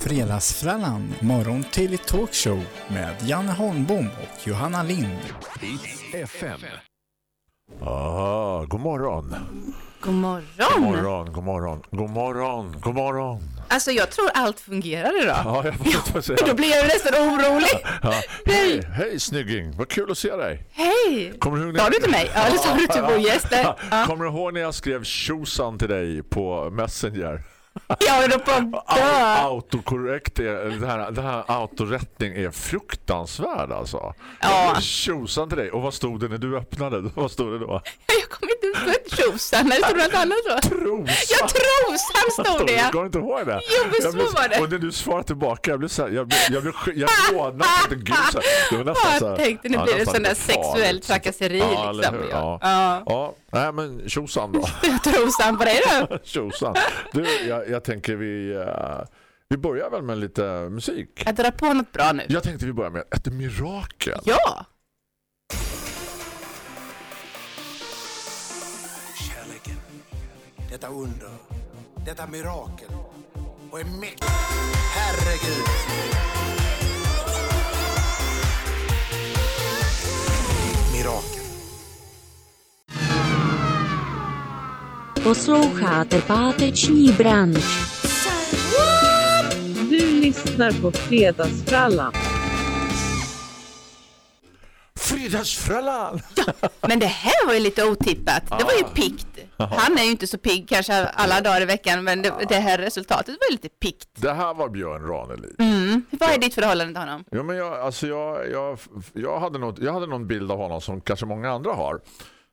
Fredagsfrallan, morgon till talkshow med Janne Holmbom och Johanna Lind. Hits FM. Ah, god morgon. God morgon. God morgon, god morgon, god morgon, god morgon. Alltså jag tror allt fungerar idag. Ja, jag får säga. Då blir jag nästan orolig. Ja. Hej, hej snygging. Vad kul att se dig. Hej! Kommer du ihåg när- Sa du till mig? Ja, eller sa du till vår gäst? Kommer du ihåg när jag skrev tjosan till dig på Messenger? Jag håller på att dö. Autokorrekt är, det här, det här autorättning är fruktansvärd alltså. Ja. Tjosan till dig. Och vad stod det när du öppnade? Vad stod det då? Jag kommer tjosan. Eller stod det något annat då? Trosa. Ja, trosan stod det. Kommer du inte ihåg det? Jo, Jag så blev- var det. Och när du svarade tillbaka, jag blev så här, jag blev, jag blev, jag rodnade, jag tänkte, gud så här, det var nästan Ja, så här, jag tänkte nu ja, blir det sån där sexuell trakasseri Ja, liksom. hur? Ja. Ja. Ja. Nej men tjosan då. Trosan på dig då? Tjosan. Du, jag, jag tänker vi, eh, vi börjar väl med lite musik. Jag drar på något bra nu. Jag tänkte vi börjar med ett mirakel. Ja! Detta under, detta mirakel och är mäktigt. Herregud. Mirakel. Posloucháte páteční branč. Du lyssnar på Fredagsfrallan. Fredagsfrallan! Men det här var ju lite otippat. Det var ju piggt. Han är ju inte så pigg kanske alla dagar i veckan, men det, det här resultatet var ju lite piggt. Det här var Björn Ranelid. Mm. Vad är ditt förhållande till honom? Ja, men jag, alltså jag, jag, jag, hade något, jag hade någon bild av honom som kanske många andra har.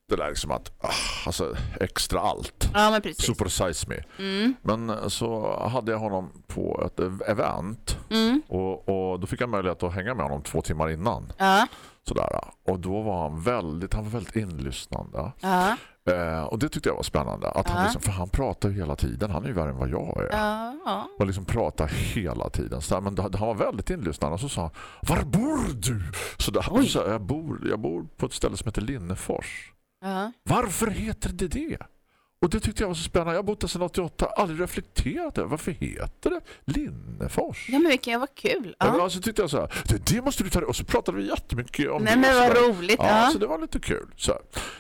Det där liksom att, ah, alltså extra allt. Ja. Super size me. Men eh, så hade jag honom på ett ev- event Mm. och, och då fick jag möjlighet att hänga med honom två timmar innan. Ja, Sådär. Och då var han väldigt, han var väldigt inlyssnande. ja, Eh, och det tyckte jag var spännande. Att han Ja. liksom, för han pratar ju hela tiden. Han är ju värre än vad jag är. ja, ja. Och liksom pratar hela tiden. Så men han var väldigt inlyssnande. Och så sa han, var bor du? Så där, Oj. så, jag, bor, jag bor på ett ställe som heter Linnefors. ja. Varför heter det det? Och det tyckte jag var så spännande. Jag har bott där sedan 88. Aldrig reflekterat över varför heter det Linnefors? Ja, men vilken vad kul. Ja. Men alltså tyckte jag så här, det, det måste du ta. Och så pratade vi jättemycket om Nej, det. men så vad roligt. Ja, Ja. så det var lite kul. Så,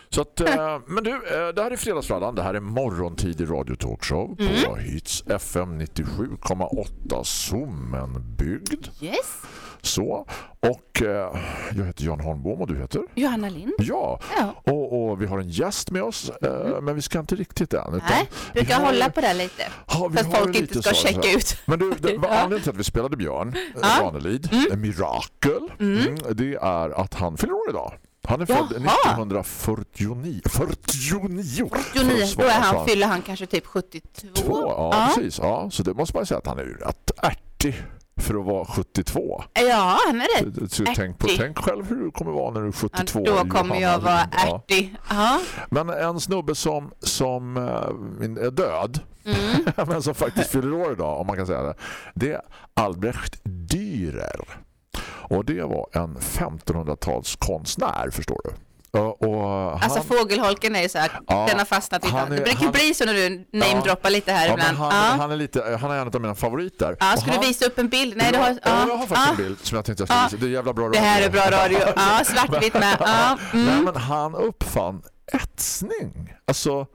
så att, eh, men du, eh, det här är Fredagsfrallan. Det här är morgontid i Radio Talkshow Mm. på Hits FM 97,8 Sommenbygd. Yes. Så. Och eh, jag heter Jan Holmbom och du heter? Johanna Lind. Ja. Ja. Och, och vi har en gäst med oss, eh, men vi ska inte riktigt än. Utan Mm. Nej, vi brukar har- hålla på det lite. Ja, För att folk inte ska så, checka så ut. Men du, det var Ja. anledningen till att vi spelade Björn Ja. ja. Ranelid, en mirakel, mm. det är att han fyller år idag. Han är född Jaha. 1949. 49! för att 29, då är han, fyller han kanske typ 72. Två, ja, precis. Ja, så det måste man säga att han är ju rätt ärtig för att vara 72. Ja, han är rätt. Så tänk, på, tänk själv hur du kommer vara när du är 72. Ja, då kommer jag vara ärtig. Ja. Men en snubbe som, som eh, är död Mm. men som faktiskt fyller år idag om man kan säga det. Det är Albrecht Dürer. Och det var en 1500-tals konstnär förstår du. Och, och han, Alltså fågelholken är ju så här, Ja, den har fastnat i han är- Det brukar han- bli så när du namedroppar lite här ja, ibland. han, ja. han är lite han är en av mina favoriter. ja, ska du visa upp en bild? Nej, du ja, har, ja, ja, jag har faktiskt ja. en bild som jag tänkte jag skulle Ja. visa. Det är jävla bra Det här är radio. bra radio. Ja, svartvitt med. Ja, Nej, mm. men han uppfann etsning. Alltså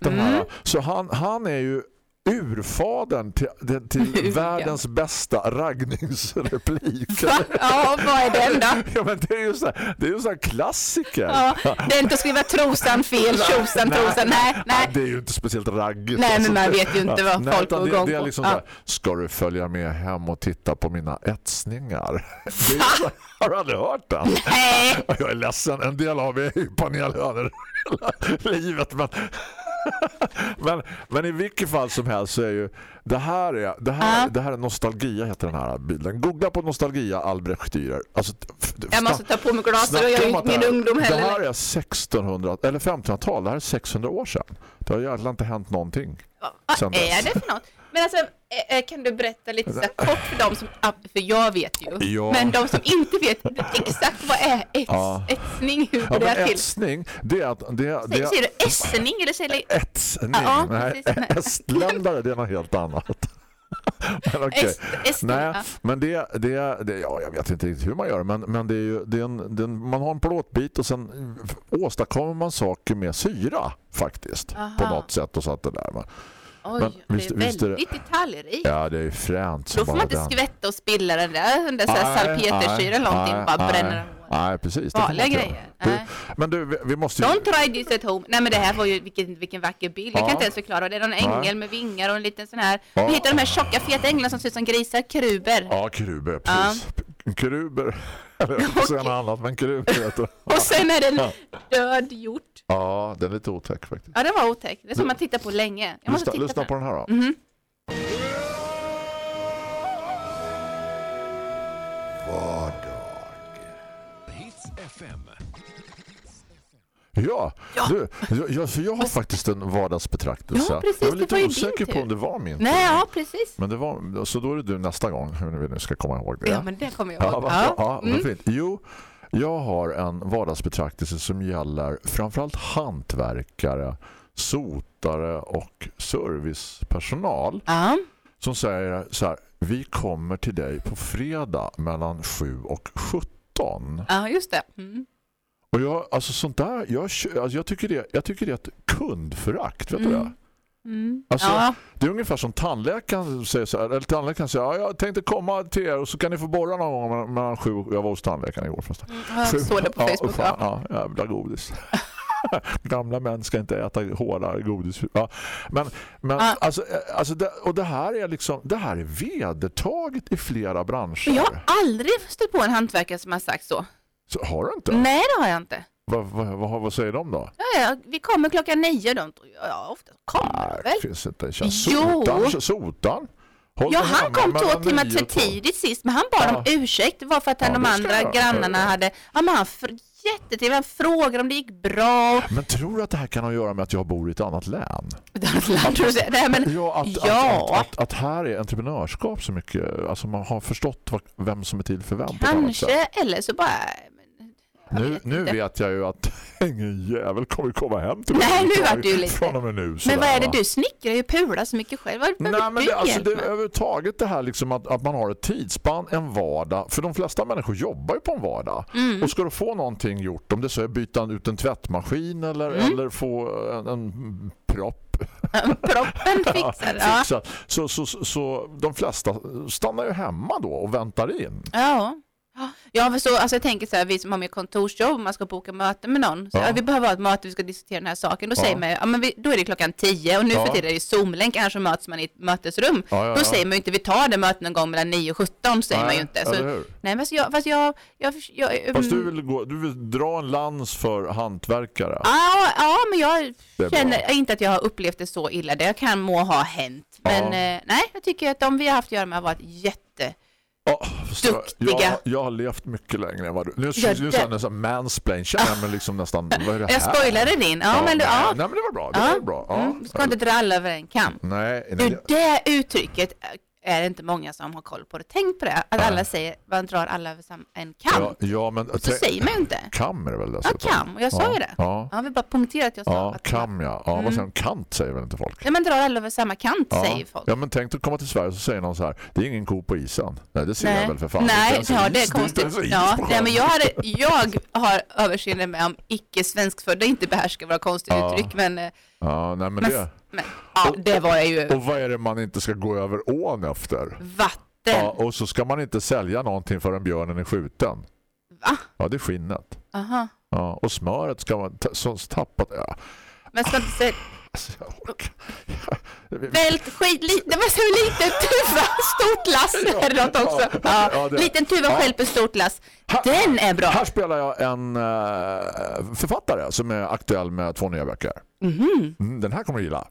den Mm. här, så han, han är ju urfadern till, till, Ja. världens bästa raggningsreplik. Va? Ja, vad är den då? Ja, men det är ju så här, det är ju så här klassiker. Ja, det är inte att skriva trosan fel, tjosan, trosan. Nej, nej. Det är ju inte speciellt raggigt. Nej, men alltså. man vet ju inte vad Nej, folk går det, igång det är på. liksom Ja. så här, ska du följa med hem och titta på mina etsningar? Det är så, har du aldrig hört den? Nej. Jag är ledsen, en del av er är ju panelhönor hela livet men, men, men i vilket fall som helst så är ju det här är, det här, Ja. det här är nostalgia heter den här bilden. Googla på nostalgia Albrecht Dürer. Alltså, Jag måste ta på mig glasögon, Snacka jag är inte min här- ungdom Det här heller. är 1600 eller 1500-tal, det här är 600 år sedan. Det har egentligen inte hänt någonting. Vad sen är dess. det för något? Men alltså, eh, eh, kan du berätta lite så kort för dem som, ah, för jag vet ju, Ja. men de som inte vet exakt vad är ets, Ja. hur Ja, går det men till? det är att... Det, är- det, Säger, är- säger du essning eller säger du... Etsning? Ja, Nej, estländare det är något helt annat. men okej. Est- Nej, ja. men det, det, det, ja, jag vet inte riktigt hur man gör men, men det är ju, det är en, det är en, man har en plåtbit och sen åstadkommer man saker med syra faktiskt på Aha. något sätt och så att det där. Men, Oj, Men det visst- är är det- väldigt detaljrikt. ja, det är ju fränt Då får man inte den. skvätta och spilla den där, den där Nej, salpetersyra nej, in nej, och bara nej, bränner den. Nej, precis. det Vanliga grejer. Nej. Du, men du, vi, vi måste ju... Don't try this at home. Nej men det här var ju vilken, vilken vacker bild. Jag Ja. kan inte ens förklara. Det är någon Nej. ängel med vingar och en liten sån här. Ja. Vi hittar de här tjocka feta änglarna som ser ut som grisar, kruber. Ja, keruber, precis. Keruber. Eller säga något annat, men keruber heter. Och sen är det en Ja. död hjort. Ja, den är lite otäck faktiskt. Ja, det var otäckt. Det är som man tittar på länge. Jag måste Lyssna, titta lyssna på på den här då. Mhm. Ja, Ja. Du, jag, för jag har faktiskt en vardagsbetraktelse. Ja, precis, jag är det lite var osäker på om det var min. Nej, ja precis. Men det var, så då är det du nästa gång, hur vi nu ska komma ihåg det. Ja, men det kommer jag Ja, ihåg. bra. ja, vad Mm. fint. Jo, jag har en vardagsbetraktelse som gäller framförallt hantverkare, sotare och servicepersonal Ja. som säger så här, vi kommer till dig på fredag mellan 7 och 17. ja, just det. Mm. Och jag, alltså sånt där, jag, alltså jag, tycker det, jag tycker det är ett kundförakt, vet du Mm. det? Mm. Alltså, ja. Det är ungefär som tandläkaren säger så här, eller tandläkaren säger, ja, jag tänkte komma till er och så kan ni få borra någon gång mellan- mellan sju jag var hos tandläkaren igår förresten. Jag Sju- såg det på ja, Facebook. fan, Ja. ja, jävla godis. Gamla män ska inte äta hårdare godis. Ja. Men, men Ja. alltså, eh, alltså det, och det här är liksom det här är vedertaget i flera branscher. Jag har aldrig stött på en hantverkare som har sagt så. Så, har du inte? Nej, det har jag inte. Vad, vad, vad, vad säger de då? Ja, ja, vi kommer klockan nio. De, ja, ofta kommer Nej, väl. finns inte chans. Jo. Sotan, sotan. Håll Ja, han kom två timmar för tidigt sist, men han bad Ja. om ursäkt. Det var för att han, Ja, de andra jag grannarna Ja, ja. hade, ja men han jättetrevlig, han frågade om det gick bra. Men tror du att det här kan ha att göra med att jag bor i ett annat län? Tror du? Nej, men, Ja, att, ja. Att, att, att, här är entreprenörskap så mycket, alltså man har förstått vem som är till för vem ett annat kanske, eller så bara... Nu, vet nu vet jag ju att ingen jävel kommer komma hem till Nej, nu vart ju lite. från och med nu. Men vad är det du snickrar ju pula så mycket själv. Vad Nej, men du det, alltså, det är överhuvudtaget det här liksom att, att man har ett tidsspann, en vardag. För de flesta människor jobbar ju på en vardag. Mm. Och ska du få någonting gjort, om det så är byta ut en tvättmaskin eller, Mm. eller få en, en propp Proppen fixad. Ja. fixad, så, så, så, så de flesta stannar ju hemma då och väntar in. Ja. Ja, för så, alltså jag tänker så här, vi som har med kontorsjobb, man ska boka möte med någon. Så, Ja. ja. vi behöver ha ett möte, vi ska diskutera den här saken. Då Ja. säger man ju, ja, men vi, då är det klockan tio och nu Ja. för tiden är det Zoom-länk, annars så möts man i ett mötesrum. Ja, ja, Då ja. säger man ju inte, vi tar det mötet någon gång mellan 9 och 17, säger man ju inte. Så, eller hur? nej, men så jag, fast jag, jag, jag, Fast du vill, gå, du vill dra en lans för hantverkare. Ja, ja, men jag Det är bra. känner inte att jag har upplevt det så illa. Det kan må ha hänt. Men Ja. eh, nej, jag tycker att de vi har haft att göra med har varit jätte... Ja, förstår jag. Duktiga. Jag, jag har levt mycket längre än vad du. Nu, Ja, sa jag nästan mansplain. Känner jag mig liksom nästan, vad är det här? Jag spoilade din. Ja, men du, ja. nej, men det var bra. Det Ja. var bra. Ja. Mm, du ska inte dra alla över en kam. Nej, nej, Du, det uttrycket är det inte många som har koll på det. Tänk på det, att Nej. alla säger man drar alla över en kam. ja, ja, men Så säger man ju inte. kam är det väl Ja, dessutom? kam. Och jag sa ja. ju det. Ja, Jag vill bara punktera att jag sa ja att kam ja. ja Mm. Vad säger de? Kant säger väl inte folk? Ja, man drar alla över samma kant, Ja. säger folk. ja, men tänk att komma till Sverige så säger någon så här, det är ingen ko på isen. Nej, det ser jag väl för fan. Nej, ens ja, det är konstigt. is Ja, nej, men jag, hade, jag har överseende med om icke-svenskfödda inte behärskar våra konstiga Ja. uttryck, men, eh, Ja, nej, men men, det. men ja, det var jag ju Och vad är det man inte ska gå över ån efter? vatten. Ja, och så ska man inte sälja någonting förrän björnen är skjuten. Va? Ja, det är skinnet. Aha. Ja, och smöret ska man så tappat. Ja. Men ska inte säga Alltså, jag orkar. Vält skit, li, det var så liten tuva, stort lass är det något också. Ja, Ja, ja, det- liten tuva ja. stjälper stort lass. Ha- Den är bra. Här spelar jag en eh, författare som är aktuell med två nya böcker. Mhm. Mm, den här kommer du gilla.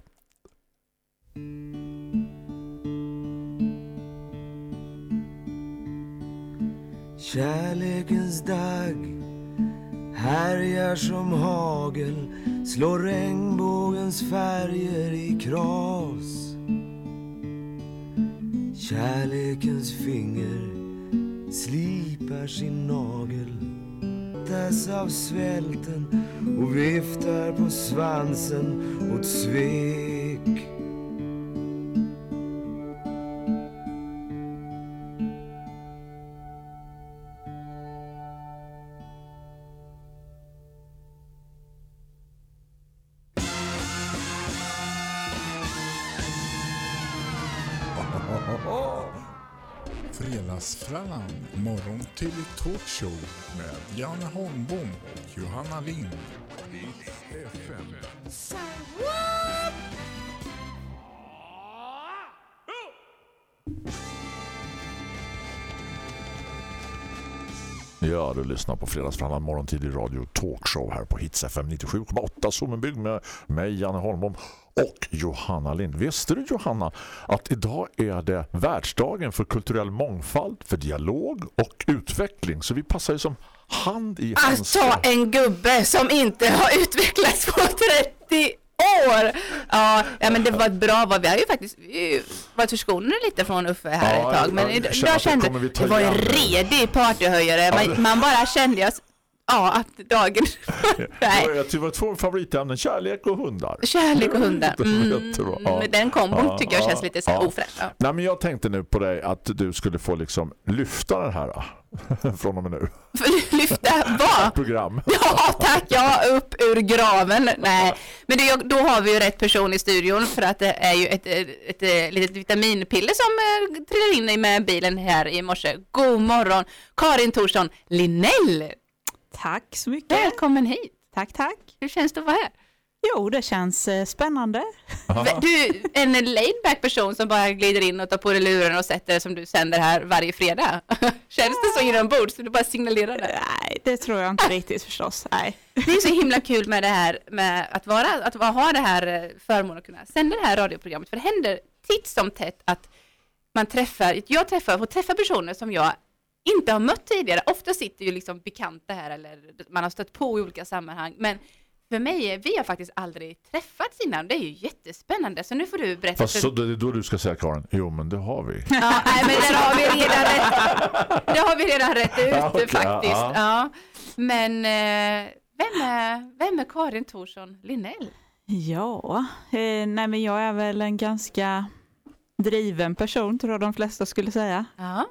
Kärlekens dag härjar som hagel slår regnbågens färger i kras. Kärlekens finger slipar sin nagel tas av svälten och viftar på svansen åt svek. Fredagsfrallan, morgon till talkshow med Janne Holmbom och Johanna Lind. FM. Ja, du lyssnar på Fredagsfrallan morgontid i radio talkshow här på Hits FM 97,8 Sommenbygg med mig Janne Holmbom och Johanna Lind. Visste du Johanna att idag är det världsdagen för kulturell mångfald, för dialog och utveckling. Så vi passar ju som hand i handske. Alltså en gubbe som inte har utvecklats på 30 år. Ja, ja men det var ett bra val. Vi har ju faktiskt vi varit förskonade lite från Uffe här Ja, ett tag. Men jag det kände ta det var igen. redig partyhöjare. Man, man bara kände jag, ja, att dagen... Nej. Det var- Det två favoritämnen, kärlek och hundar. Kärlek och hundar. Det Mm. Ja. den kombon Ja, tycker jag ja, känns lite så ja. ofräsch. Ja. Nej, men jag tänkte nu på dig att du skulle få liksom lyfta den här från och med nu. Lyfta vad? Program. Ja tack, ja upp ur graven. Nej, men det, då har vi ju rätt person i studion för att det är ju ett, ett, ett, litet vitaminpiller som eh, trillar in i med bilen här i morse. God morgon, Karin Thorsson Linnell. Tack så mycket. Välkommen hit. Tack, tack. Hur känns det att vara här? Jo, det känns eh, spännande. Du, en laid back person som bara glider in och tar på dig luren och sätter som du sänder här varje fredag. Känns det så inombords? Så du bara signalerar det? Nej, det tror jag inte riktigt förstås. Nej. Det är så himla kul med det här med att, vara, att ha det här eh, förmånen att kunna sända det här radioprogrammet. För det händer titt som tätt att man träffar, jag träffar, får träffa personer som jag inte har mött tidigare. Ofta sitter ju liksom bekanta här eller man har stött på i olika sammanhang. Men för mig, vi har faktiskt aldrig träffats innan. Det är ju jättespännande. Så nu får du berätta. Fast för- så, det är då du ska säga Karin, jo men det har vi. Ja, nej, men det har vi redan rätt, det har vi redan rätt ut Ja, okej, faktiskt. ja. Ja. Men eh, vem, är, vem är Karin Thorsson Linnell? Ja, eh, nej men jag är väl en ganska driven person tror jag de flesta skulle säga. Ja,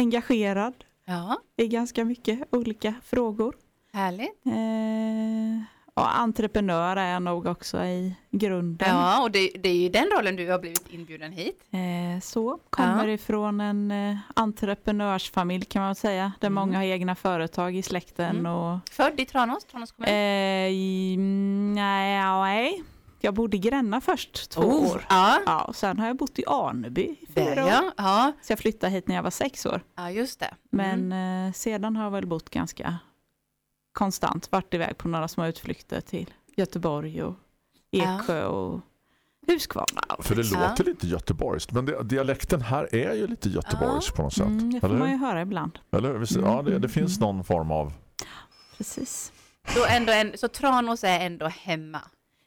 Engagerad ja, i ganska mycket olika frågor. Härligt. Eh, och entreprenör är jag nog också i grunden. Ja, och det, det är ju den rollen du har blivit inbjuden hit. Eh, så, kommer Ja. ifrån en eh, entreprenörsfamilj kan man säga, där Mm. många har egna företag i släkten. Mm. Och, Född i Tranås, Tranås kommun. eh, mm, nej, ja, nej, jag bodde i Gränna först två Oh, år. Ja, Ja, och sen har jag bott i Aneby i fyra år. ja. ja. Så jag flyttade hit när jag var sex år. Ja, just det. Men Mm. eh, sedan har jag väl bott ganska konstant, varit iväg på några små utflykter till Göteborg och Eksjö och Huskvarna. För det Ja. låter lite göteborgskt, men det, dialekten här är ju lite göteborgsk på något sätt. Mm, det får Eller man ju höra ibland. Eller? Visst, ja, det, det finns någon form av... Precis. Så, ändå en, så Tranås är ändå hemma.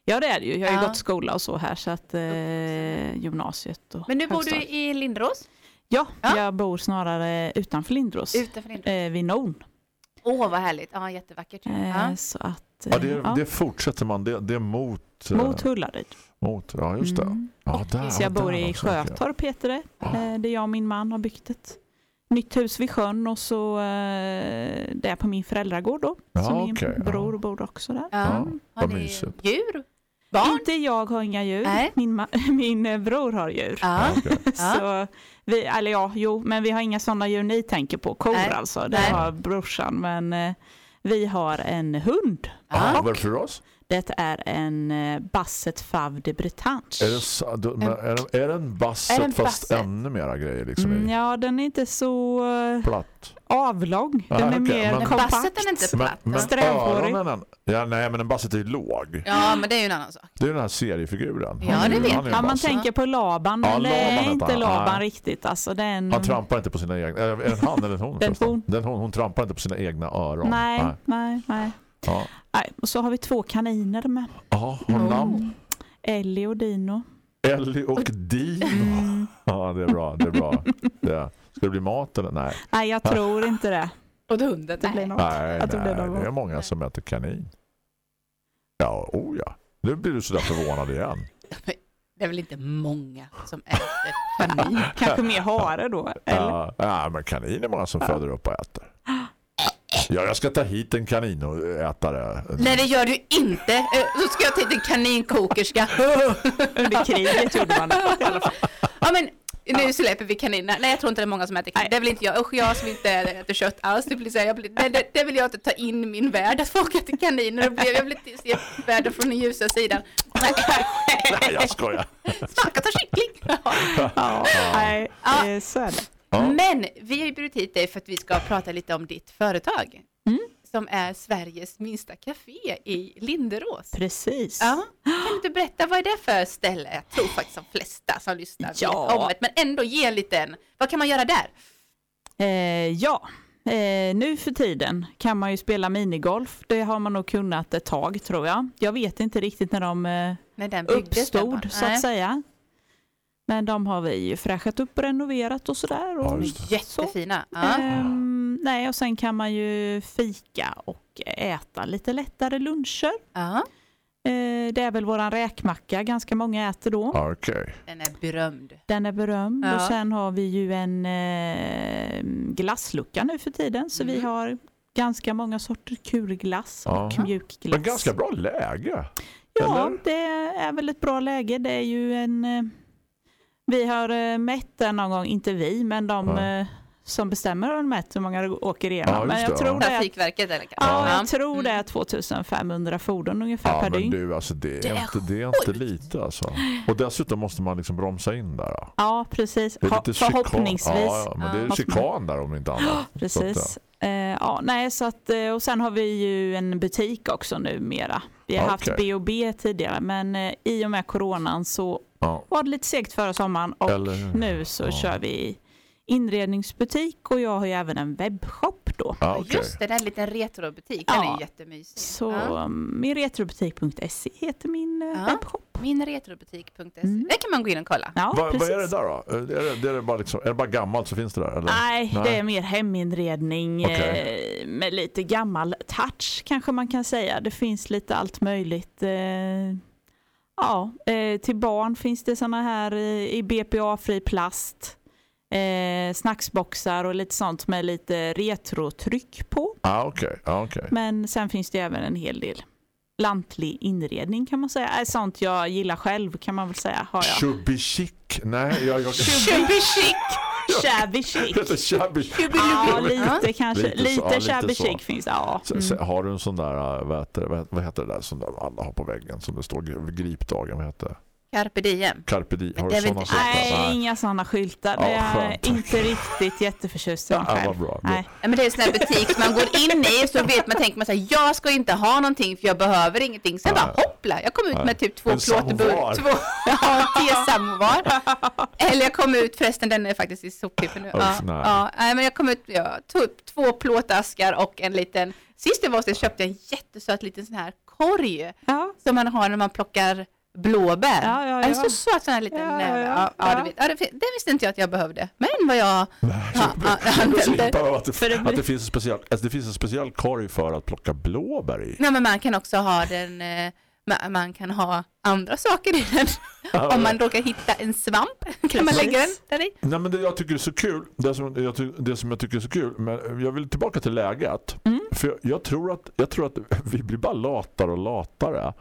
Ja det är det ju. Jag har ju Ja. gått skola och så här så att eh, gymnasiet och Men nu bor du i Lindros, Ja, Ja. jag bor snarare utanför Lindros. utanför Lindros. Eh, vid Non. Åh, vad härligt. Ja, jättevackert. Eh, Ja. Så att, eh, Ja, det, ja, det fortsätter man, det, det är mot... eh, mot Hullaryd. mot ja, just det. Mm. Ja, där, Så jag där bor i också, okej. Sjötorp heter det. Eh, där jag och min man har byggt ett nytt hus vid sjön och så eh, det är på min föräldragård då. Ja, så min okej, ja. bror bor också där. Ja. Ja, Har ni djur? Barn? Inte jag har inga djur, Nej. min, min eh, bror har djur. Ja. Så vi, eller ja, jo, men vi har inga sådana djur ni tänker på. Kor Nej. alltså, det Nej. har brorsan. Men eh, vi har en hund. Ja, Ja. vad för ras? Det är en eh, Basset Fave de Bretagne. Är det, men är, det, är det en basset Är det en fast basset? ännu mera grejer liksom Mm, ja, den är inte så eh, platt? avlång. Den är okej, mer men- Men kompakt. basset är inte Men, platt. men Strävhårig. öronen, ja, nej men en basset är ju låg. Ja, men det är ju en annan sak. Det är den här seriefiguren. Ja, Han det vet Ja, en man basset. tänker på Laban, Ja, men det Laban är inte han. Laban Nej. riktigt. Alltså, det är en, Han trampar inte på sina egna... Är det en han eller en hon? Den hon. Den hon. Hon trampar inte på sina egna öron. Nej, nej, nej. Ja. nej. Och så har vi två kaniner med. Ja, har hon namn? Ellie och Dino. Ellie och Dino. Mm. Ja, det är bra. Det är bra. Det. Ska det bli mat eller? Nej. Nej, jag tror inte det. Och hunden. Det blir något. Nej, Jag tror det nej. var- Det är många som äter kanin. Ja, oh ja. Nu blir du sådär förvånad igen. Det är väl inte många som äter kanin? Kanske mer hare då. Eller? Ja, ja, men kanin är många som föder upp och äter. Ja, jag ska ta hit en kaninätare. Nej, det gör du inte. Eh, Så ska jag ta hit en kaninkokerska. Under kriget gjorde man det. Ja, men nu släpper vi kaniner. Nej jag tror inte det är många som äter kaniner. Det vill inte jag. Usch jag som inte äter kött alls. Det, blir så här, jag blir, det, det, det vill jag inte ta in i min värld att folk äter kaniner. Då blir- Jag vill inte se världen från den ljusa sidan. Nej, jag skojar. Smaka ta kyckling. Ja, nej, Ja. eh, så är det. Ja. Men vi har ju bjudit hit dig för att vi ska prata lite om ditt företag. Mm. Som är Sveriges minsta café i Linderås. Precis. Ja. Kan du berätta, vad är det för ställe? Jag tror faktiskt de flesta som lyssnar Ja. vet om det, men ändå ge en liten, vad kan man göra där? Eh, ja, eh, nu för tiden kan man ju spela minigolf. Det har man nog kunnat ett tag tror jag. Jag vet inte riktigt när de eh, När uppstod så Nej. att säga. Men de har vi ju fräschat upp och renoverat och sådär. Ja, Och, det. Jättefina. Ja. Ehm, nej, och sen kan man ju fika och äta lite lättare luncher. Ja. Eh, det är väl våran räkmacka ganska många äter då. Ja, Okej. Den är berömd. Den är berömd Ja. och sen har vi ju en eh, glasslucka nu för tiden så vi Mm. har ganska många sorter kurglass Ja. och mjukglass. Men ganska bra läge. Ja, eller? det är väl ett bra läge. Det är ju en... Vi har eh, mätt den någon gång, inte vi, men de Ja. eh, som bestämmer har mätt hur många det åker igenom. Ja, men jag det, tror ja. det är, Trafikverket eller ja, Ja. jag tror det är Mm. 2500 fordon ungefär Ja, per men dygn. du, alltså det är, Det är inte, det är inte lite alltså. Och dessutom måste man liksom bromsa in där. då. Ja, precis. Det är lite. Förhoppningsvis. Ja, ja, men det är chikan där om inte annat. Precis. Eh, ja, nej, så att, och sen har vi ju en butik också numera. Vi har Ja, haft okej. B&B tidigare men eh, i och med coronan så ja. var det lite segt förra sommaren och Eller nu så Ja. kör vi inredningsbutik och jag har ju även en webbshop då. Ja, okej. Just det, den liten retrobutik, den är Ja. ju jättemysig. Så Ja. um, min retrobutik.se heter min eh, Ja. webbshop. Minretrobutik.se, Mm. där kan man gå in och kolla. Ja, Vad, precis. vad är det där då? Är det, det är, det bara liksom, är det bara gammalt så finns det där? Eller? Nej, Nej. det är mer heminredning eh, med lite gammal touch kanske man kan säga. Det finns lite allt möjligt. Ja, eh, till barn finns det sådana här eh, i BPA-fri plast. Eh, snacksboxar och lite sånt med lite retrotryck på. Ja, okej. Ja, okej. Men sen finns det även en hel del lantlig inredning kan man säga. Är sånt jag gillar själv kan man väl säga. Har jag. Chubby chic. Nej, jag... jag Shabby chic. Shabby chic. shabby. Ja, lite kanske. Lite Lite, ja, lite shabby så. chic finns. Ja. Mm. så, har du en sån där, äh, vad heter, vad, heter det där som alla har på väggen som det står gr- gripdagen, vad heter det? Carpe diem. Carpe diem. Har du är inte- skyltar? Nej, inga sådana skyltar. Ja, det är skönt. inte riktigt jätteförtjust i dem Ja, själv. bra. Nej. Ja, men det är en sån här butik som man går in i så vet man, tänker man säga jag ska inte ha någonting för jag behöver ingenting. Sen Nej. bara hoppla, jag kom ut Nej. med typ två plåtburkar. samovar. Två, ja, tesamovar. Eller jag kom ut, förresten den är faktiskt i soptippen nu. Ja, nej. ja, nej, men jag kom ut, tog upp två plåtaskar och en liten, sist jag var hos köpte jag en jättesöt liten sån här korg Ja. som man har när man plockar blåbär. Ja, ja, En ja. så söt sån här liten Ja, näve. ja, Ja, ja, ja. det, det visste inte jag att jag behövde. Men vad jag att, det, För det blir- att det, finns en speciell, alltså det finns en speciell korg för att plocka blåbär i. Nej, men man kan också ha den, eh, man kan ha andra saker i den. Om man råkar hitta en svamp kan man lägga den där i. Nej, men det jag tycker är så kul, det som jag, ty, det som jag tycker är så kul, men jag vill tillbaka till läget. Mm. För jag, jag, tror att, jag tror att vi blir bara latare och latare.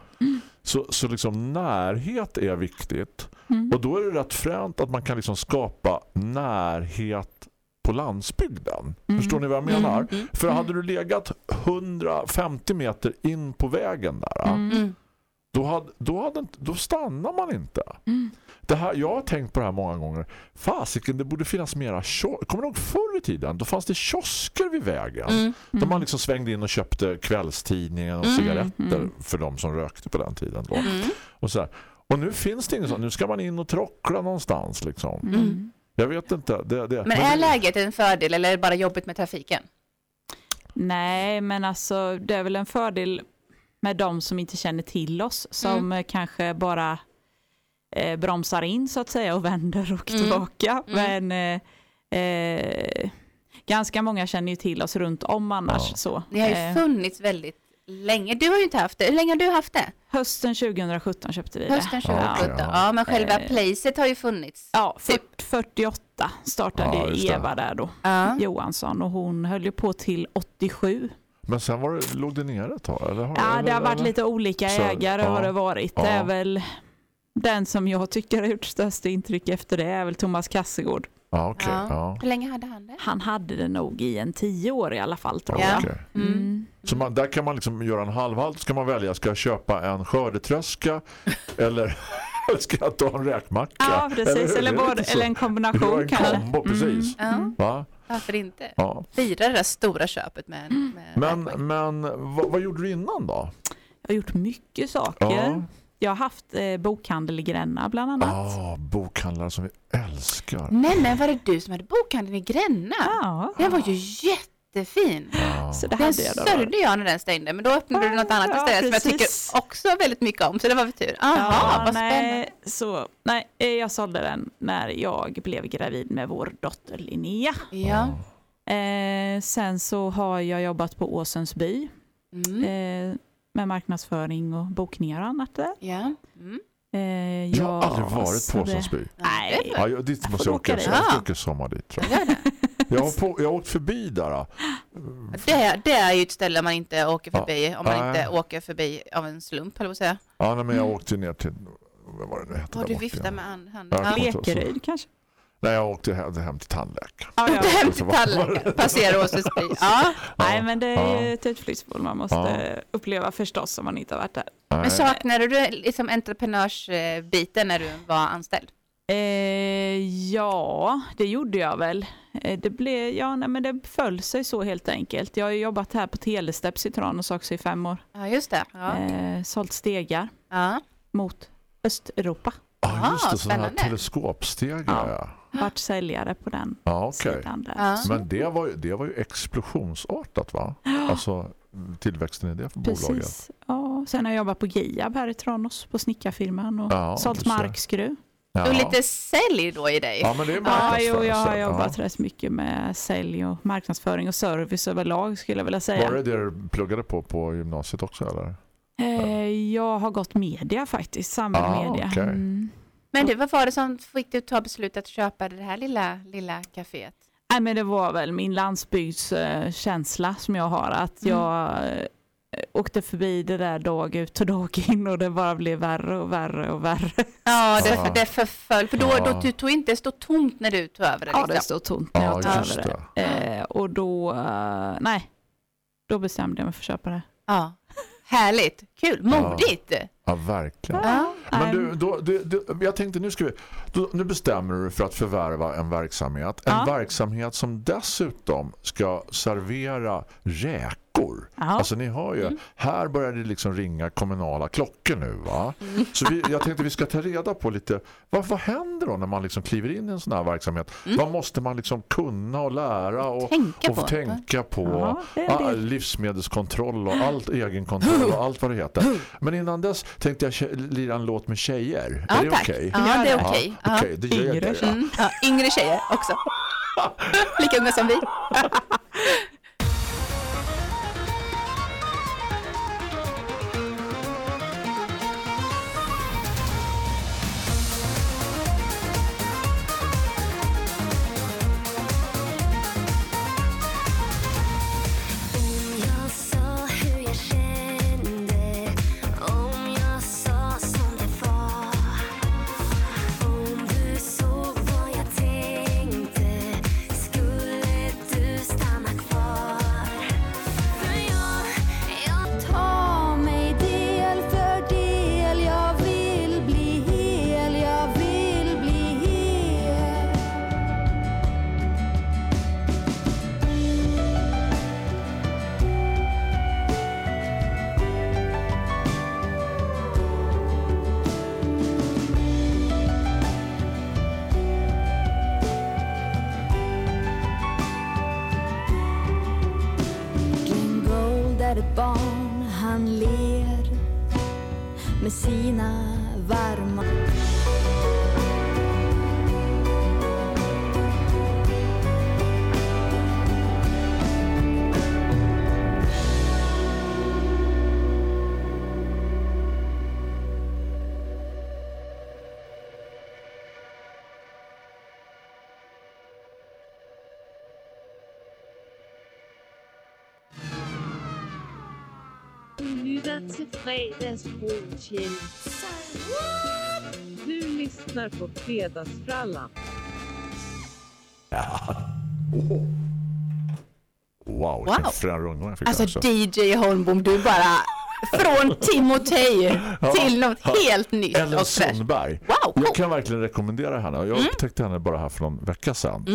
Så, så liksom närhet är viktigt. Mm. Och då är det rätt fränt att man kan liksom skapa närhet på landsbygden. Mm. Förstår ni vad jag menar? Mm, mm, För hade du legat 150 meter in på vägen där, Mm. Mm. Då, hade, då, hade, då stannar man inte. Mm. Det här, jag har tänkt på det här många gånger. Fasiken, det borde finnas mera kiosker. Kommer du ihåg förr i tiden? Då fanns det kiosker vid vägen. Mm. Där man liksom svängde in och köpte kvällstidningen och Mm, cigaretter mm. för de som rökte på den tiden. Då. Mm. Och, så här. och nu finns det inget sånt. Nu ska man in och trockla någonstans. Liksom. Mm. Jag vet inte. Det, det. Men är läget en fördel eller är det bara jobbigt med trafiken? Nej, men alltså det är väl en fördel med de som inte känner till oss som Mm. kanske bara eh, bromsar in så att säga och vänder och Mm. tillbaka. Mm. Men eh, eh, ganska många känner ju till oss runt om annars. Ja. Så. Ni har ju Eh, funnits väldigt länge. Du har ju inte haft det. Hur länge har du haft det? hösten 2017 köpte vi Hösten det. 2017. Ja, Ja, men själva Eh. placet har ju funnits. Ja, Typ. 40, 48 startade Ja, det. Eva där då, Ja. Johansson, och hon höll ju på till 87. Men sen var det, låg det ner ett tag? Eller Ja, det har eller- varit eller? lite olika Så, ägare ja, har det varit. Det ja. är väl Den som jag tycker har gjort störst intryck efter det är väl Thomas Kassegård. Ja, okej. Ja. ja. Hur länge hade han det? Han hade det nog i en tio år i alla fall tror Ja, jag. okej. Mm. Så man, där kan man liksom göra en halvhalt. Ska man välja, ska jag köpa en skördetröska eller eller ska jag ta en räkmacka? Ja, precis. Eller, det både, så? eller en Det kombination var en kanske. kombo, precis. Mm. Va? Varför inte? Ja. Fira det där stora köpet med, Mm. med Men, men vad, vad gjorde du innan då? Jag har gjort mycket saker. Ja. Jag har haft eh, bokhandel i Gränna bland annat. Ah, bokhandlare som vi älskar. Nej men var det du som hade bokhandeln i Gränna? Ja, Den var ju jättefin. Ja. så det Den jag sörjde jag när den stängde men då öppnade du något annat Ja, istället som jag precis. tycker också väldigt mycket om så det var väl tur. Aha, Ja, vad spännande. nej, så, nej, jag sålde den när jag blev gravid med vår dotter Linnea. Ja. Eh, sen så har jag jobbat på Åsens by Mm. eh, med marknadsföring och bokningar och annat där. Ja. Mm. Eh, Jag har aldrig varit på det- Åsensby. Nej. Ja, jag, dit måste får jag åka. Jag ska åka sommar dit. Tror jag. Jag, har på, jag har åkt förbi där. Det, det är ju ett ställe man inte åker Ja. förbi om man Nej. inte åker förbi av en slump, jag på att säga. Ja, nej, men jag åkte ner till... Vad var det nu hette? Har du viftat med hand- handen? Ja, Ja. jag. Lekeryd kanske? Nej, jag åkte hem, hem till tandläkaren. Ja, ja. Hem till tandläkaren, passera Åsensby. Ja. Nej, men det är ju Ja. ett utflyktsmål man måste Ja. uppleva förstås om man inte har varit där. Men Nej. saknade du liksom entreprenörsbiten när du var anställd? Eh, ja, det gjorde jag väl. Eh, det, blev, ja, nej, men det föll sig så helt enkelt. Jag har ju jobbat här på Telesteps i Tranås också i fem år. Ja, just det. Ja. Eh, sålt stegar Ja. mot Östeuropa. Ja, just det. Ah, Sådana här teleskopstegar. Ja. Ja, Vart säljare på den ja okej. sidan där. Ja. Men det var, ju, det var ju explosionsartat va? Alltså tillväxten i det för bolaget. Precis. Ja, sen har jag jobbat på Giab här i Tranås på snickarfirman och Ja, sålt markskruv. Ja. Och lite sälj då i dig. Ja, men det är Ja, jo, jag har jobbat rätt mycket med sälj och marknadsföring och service överlag skulle jag vilja säga. Var det det du pluggade på på gymnasiet också eller? Eh, jag har gått media faktiskt, samhällsmedia. Ah, okej. Mm. Men det, vad var det som fick dig att ta beslutet att köpa det här lilla, lilla kaféet? Nej, men det var väl min landsbygdskänsla som jag har, att Mm. jag åkte förbi det där dag ut och dag in och det bara blev värre och värre och värre. Ja, det, Ja. det förföll. För då, Ja. då du tog inte stå tomt när du tog över det. Ja, Liksom. det stod tomt när Ja, jag tog över det. Eh, och då, eh, nej, då bestämde jag mig för att köpa det. Ja. Härligt, kul, modigt. Ja, verkligen. Ja. Men du, då, du, du, jag tänkte nu ska vi, då, nu bestämmer du för att förvärva en verksamhet. En Ja. verksamhet som dessutom ska servera räkor. Ja. Alltså ni hör ju, här börjar det liksom ringa kommunala klockor nu va? Så vi, jag tänkte vi ska ta reda på lite, vad, vad händer då när man liksom kliver in i en sån här verksamhet? Vad måste man liksom kunna och lära och Tänka och på. tänka på Ja, livsmedelskontroll och allt egenkontroll och allt vad det heter. Men innan dess tänkte jag lira en låt med tjejer. Ja, är det okej? Ja, det är okej. Ja. gör jag Yngre det. Mm. Ja, yngre tjejer också. Lika unga som vi. Du lytter til fredagsbrunchen. lyssnar på Fredagsfrallan. Ja. Oh. Wow, vilken Wow. frän rundgång jag fick Alltså där, DJ Holmbom, du bara från Timotej till något ja. helt nytt Ellen och. Sundberg. Wow, cool. Jag kan verkligen rekommendera henne. Jag Mm. upptäckte henne bara här för någon vecka sedan.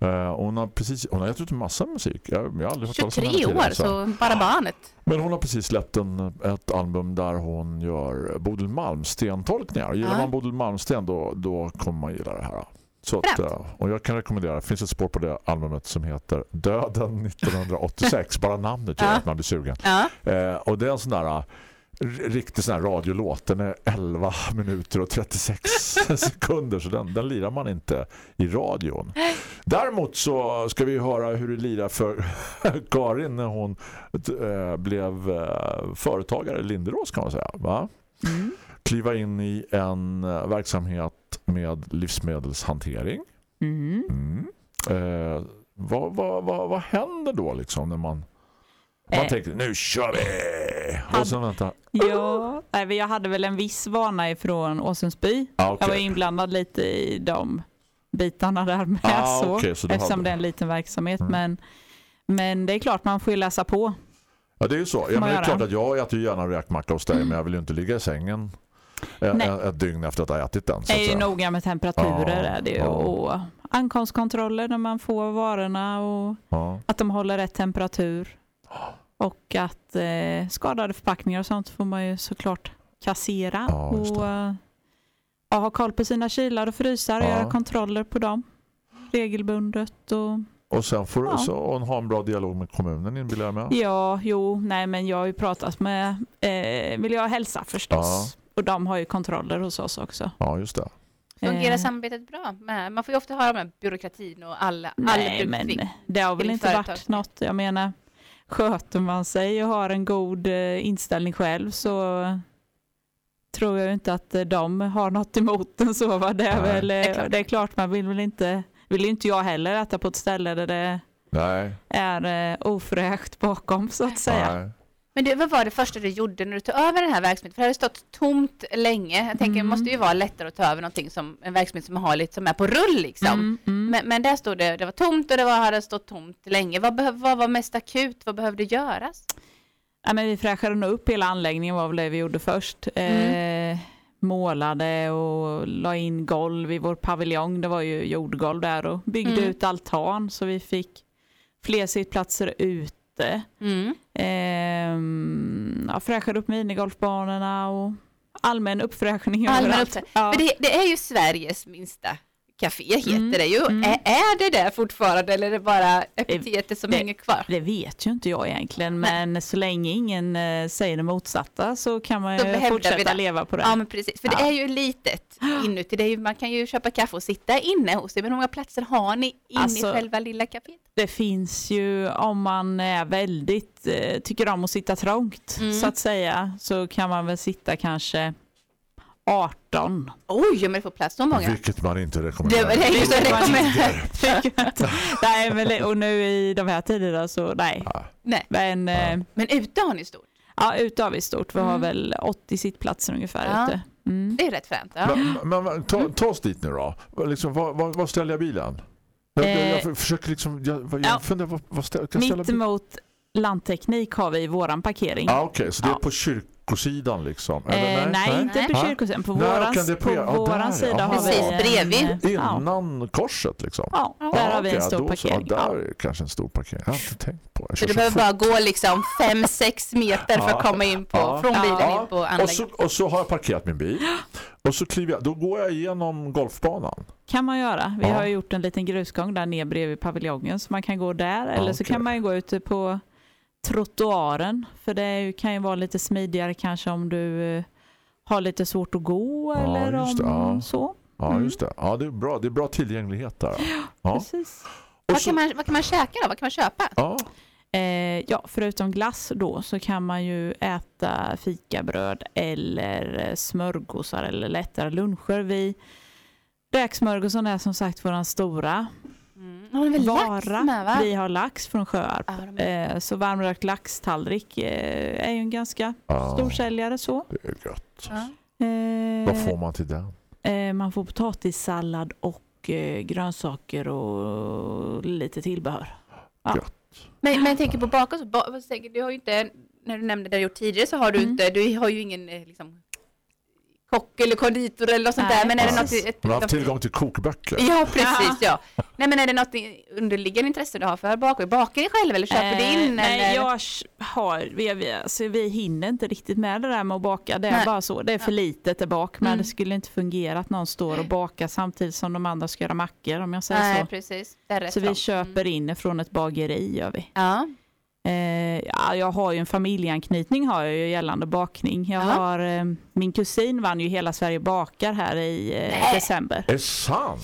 Eh, hon, har precis, hon har gett ut en massa musik. Jag, jag har aldrig hört talas om henne 23 år, tidigare, så bara barnet. Men hon har precis släppt en, ett album där hon gör Bodil Malmsten-tolkningar. Gillar Ja. man Bodil Malmsten då, då kommer man gilla det här. Så att, eh, och jag kan rekommendera, det finns ett spår på det albumet som heter Döden 1986. bara namnet gör Ja. att man blir sugen. Ja. Eh, och det är en sån där eh, riktig sån här radiolåt. Den är 11 minuter och 36 sekunder så den, den lirar man inte i radion. Däremot så ska vi höra hur det lirar för Karin när hon eh, blev företagare i Linderås kan man säga. Va? Kliva in i en eh, verksamhet med livsmedelshantering. Mm. Mm. Eh, vad, vad, vad, vad händer då liksom när man man Eh. tänker, nu kör vi! Och sen vänta. Ja, nej, jag hade väl en viss vana ifrån Åsensby. Ah, Jag var inblandad lite i de bitarna där med Ah, så, okej, så eftersom hade- det är en liten verksamhet. Mm. Men, men det är klart man får ju läsa på. Ja, det är ju så. Ja, men det är klart att jag äter ju gärna räkmacka hos dig, men jag vill ju inte ligga i sängen ett, Nej. ett dygn efter att ha ätit den. Så är ju noga med temperaturer Ja, är det ju. ja. och ankomstkontroller när man får varorna och Ja. att de håller rätt temperatur. Och att eh, skadade förpackningar och sånt får man ju såklart kassera. Och eh, ha koll på sina kylar och frysar och göra kontroller på dem regelbundet. Och, Och sen får du Ja. så, och ha en bra dialog med kommunen inbillar jag mig. ja, jo, nej men jag har ju pratat med eh, Miljö och hälsa förstås. Ja. Och de har ju kontroller hos oss också. Ja, just det. Fungerar Eh. samarbetet bra? Man får ju ofta höra om den här byråkratin och alla, Nej, alla men det har väl inte varit något. Jag menar, sköter man sig och har en god eh, inställning själv så tror jag inte att eh, de har något emot den så. Va? Det, är Nej. väl, Det är klart. det är klart man vill väl inte, vill inte jag heller äta på ett ställe där det Nej. är ofräscht bakom så att säga. Nej. Men du, vad var det första du gjorde när du tog över den här verksamheten? För det har stått tomt länge. Jag tänker det Mm. måste ju vara lättare att ta över någonting som en verksamhet som har lite som är på rull liksom. Mm, mm. Men, men där stod det, det var tomt och det var, hade stått tomt länge. Vad, behöv, vad var mest akut? Vad behövde göras? Ja, men vi fräschade nog upp hela anläggningen var väl det vi gjorde först. Mm. Eh, målade och la in golv i vår paviljong. Det var ju jordgolv där och byggde Mm. ut altan så vi fick fler sittplatser ute. Mm. Eh, ja, fräschade upp minigolfbanorna och allmän uppfräschning Allmän överallt. Ja. För det, det är ju Sveriges minsta café heter Mm, det ju. mm. Är, är det där fortfarande eller är det bara epitetet som det- hänger kvar? Det vet ju inte jag egentligen, men så länge ingen eh, säger det motsatta så kan man Så ju fortsätta det. leva på det. Ja men precis, för det Ja. är ju litet inuti. Det ju, man kan ju köpa kaffe och sitta inne hos er. Men hur många platser har ni inne Alltså- i själva lilla kaféet? Det finns ju, om man är väldigt, eh, tycker om att sitta trångt Mm. så att säga, så kan man väl sitta kanske 18. Oj, om det får plats så många. Vilket man inte Det, rekommenderar. det är ju så Vilket man rekommenderat. nej, men, det- och nu i de här tiderna så nej. Nej. Men eh, Men ute har ni stort. ja, ute har vi stort. Vi har Mm. väl 80 sittplatser ungefär Ja. ute. Mm. Det är ju rätt fränt. Ja. Men, men, men ta, ta oss dit nu då. Liksom, var, var, var ställer jag bilen? Jag, jag, Eh, jag försöker liksom, jag, jag ja. funderar, var, var ställ, kan jag ställa Mitt bilen? emot landteknik har vi våran parkering. Ja, okej, så det är Ja. på kyrkosidan liksom? Eh, Eller nej, inte på Nej. kyrkosidan. På Nej, våran, kan det på på- ja, våran sida ja. har vi Precis, en, bredvid. Ja, Innan korset liksom? ja, Ja, där har vi en stor då så. parkering. Ja, Ja. där är kanske en stor parkering. Jag har inte tänkt på Så du behöver bara gå liksom 5-6 meter för att Ja. komma in på, Ja. från bilen Ja. in på och, så, anläggningen. och så har jag parkerat min bil. Och så kliver jag, då går jag igenom golfbanan. kan man göra. Vi Ja. har gjort en liten grusgång där ner bredvid paviljongen så man kan gå där. Eller så okej. kan man ju gå ute på trottoaren. För det kan ju vara lite smidigare kanske om du eh, har lite svårt att gå Ja, eller just det, om ja. så. Ja, Mm. just det. Ja, det är bra. Det är bra tillgänglighet där. Ja. Precis. Och Vad så, kan, man, vad kan man käka då? Vad kan man köpa? ja. Eh, ja, förutom glass då så kan man ju äta fikabröd eller eh, smörgåsar eller lättare luncher. Vi Räksmörgåsen är som sagt våran stora Mm. Har vara. med va? Vi har lax från Sjöarp. Ja, Eh, så varmrökt laxtallrik eh, är ju en ganska ja. storsäljare så. Det är gött. ja. Eh, Vad får man till den? Eh, man får potatissallad och eh, grönsaker och lite tillbehör. Ja. Gött. Men, men jag tänker på baka, så, ba, vad säger- du har ju inte, när du nämnde det du gjort tidigare så har du Mm. inte, du har ju ingen eh, liksom, kock eller konditor eller något sånt där. Men är det något, ett, Man har haft tillgång till kokböcker. Ja, precis. Ja. Nej, men är det något underliggande intresse du har för bakare? Bakar ni själv eller köper du in? Eh, nej, eller? jag har, vi, vi, alltså, vi hinner inte riktigt med det där med att baka. Det är Nej. bara så. Det är för litet där bak. Men Mm. det skulle inte fungera att någon står och bakar samtidigt som de andra ska göra mackor om jag säger Nej, så. precis. Det är rätt Så vi köper in från ett bageri gör vi. Ja. Eh, ja, jag har ju en familjeanknytning har jag ju gällande bakning. Jag Ja. har, eh, min kusin vann ju Hela Sverige bakar här i eh, december. Är det sant?